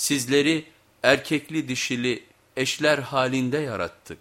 Sizleri erkekli dişili eşler halinde yarattık.